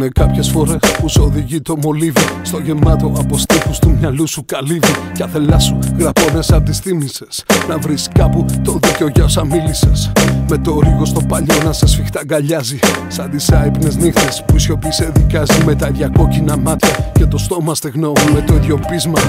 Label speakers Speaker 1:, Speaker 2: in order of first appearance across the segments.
Speaker 1: Είναι κάποιες φορές που σου οδηγεί το μολύβι. Στο γεμάτο από στίχους του μυαλού σου καλύβει. Κι αθελά σου γραπώνες απ' τις θύμησες. Να βρεις κάπου το δίκιο για όσα μίλησες. Με το ρίγο στο παλιό να σε σφιχτά αγκαλιάζει. Σαν τις άϊπνες νύχτες που η σιωπή σε δικάζει. Με τα ίδια κόκκινα μάτια και το στόμα στεγνό Με το ίδιο πείσμα.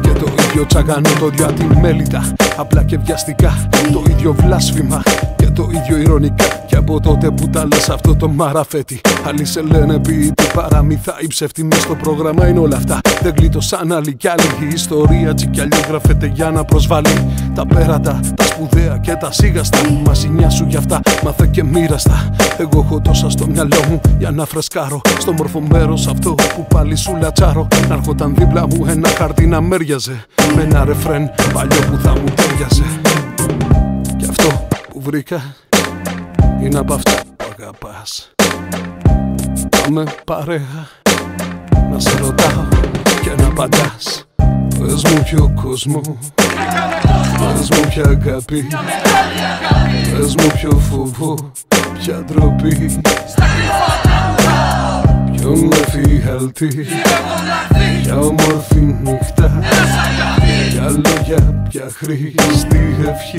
Speaker 1: Και το ίδιο τσαγανό Το ίδιο ατιμέλητα απλά και βιαστικά Το ίδιο βλάσφημα. Και το ίδιο ηρωνικά Και από τότε που τα λες αυτό το μαραφέτη. Άλλοι σε λένε ποιητή παραμυθά Η ψεύτη μες στο πρόγραμμα είναι όλα αυτά. Δεν γλίτωσαν άλλοι κι άλλοι Η ιστορία. Τσι κι αλλιώς γράφεται για να προσβάλλει Τα πέρατα, τα σπουδαία και τα σίγαστα. Μα σου γι' αυτά μάθε και μοίραστα. Εγώ έχω τόσα στο μυαλό μου για να φρεσκάρω. Στο μορφο μέρος αυτό που πάλι σου λατσάρω. Να έρχονταν δίπλα μου ένα χαρτί να μέριαζε. Με ένα ρεφρέν παλιό που θα μου τέριαζε Και αυτό που βρήκα είναι από αυτά που αγαπάς. Πάμε παρέα. Να σε ρωτάω και να απαντάς. Πες μου ποιο κόσμο. Πες μου ποια αγάπη. Πες μου ποιο φόβο. Ποια ντροπή. Ποιον εφιάλτη Ποια όμορφη νύχτα. Ποια λόγια, ποια χρήστη ευχή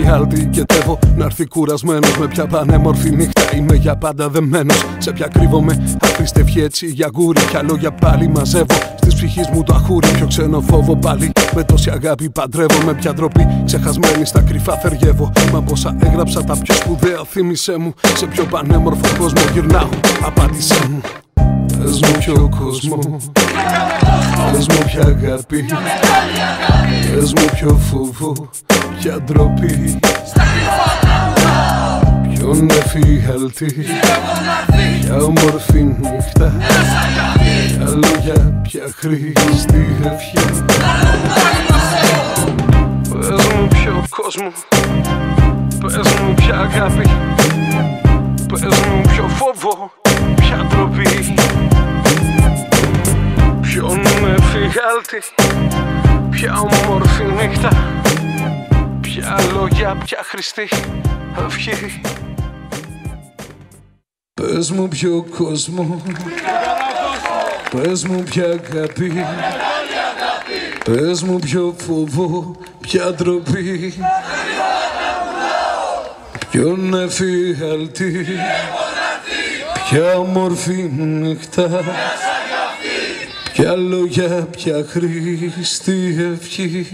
Speaker 1: εφιάλτη και τεύω να έρθει κουρασμένος με πια πανέμορφη νύχτα. Είμαι για πάντα δεμένος. Σε πια κρύβομαι. Αχρήστευχη έτσι για γκούρι. Κι λόγια πάλι μαζεύω. Στη ψυχή μου το αχούρι. Πιο ξένο φόβο πάλι. Με τόση αγάπη παντρεύω. Με πια ντροπή ξεχασμένη στα κρυφά θεριεύω. Μα πόσα έγραψα τα πιο σπουδαία θύμησέ μου. Σε πιο πανέμορφο κόσμο γυρνάω. Απάντησέ μου. Πες μου ποιο κόσμο. Πες μου ποια αγάπη. Πες μου ποιο φόβο. Ποια ντροπή. Ποιον εφιάλτη. Ποια όμορφη νύχτα. Ποια λόγια Ποια χρήστη ευχή. Πες μου ποιο κόσμο. Πες μου ποια αγάπη. Πες μου ποιο φόβο. Ποια ντροπή εφιάλτη Ποια όμορφη νύχτα Ποια λόγια, ποια χρηστή ευχή Πες μου ποιο κόσμο Πες μου ποια αγάπη Πες μου ποιο φόβο, ποια ντροπή. Ποιον εφιάλτη Ποια όμορφη νύχτα Ποια λόγια, ποια χρήστη ευχή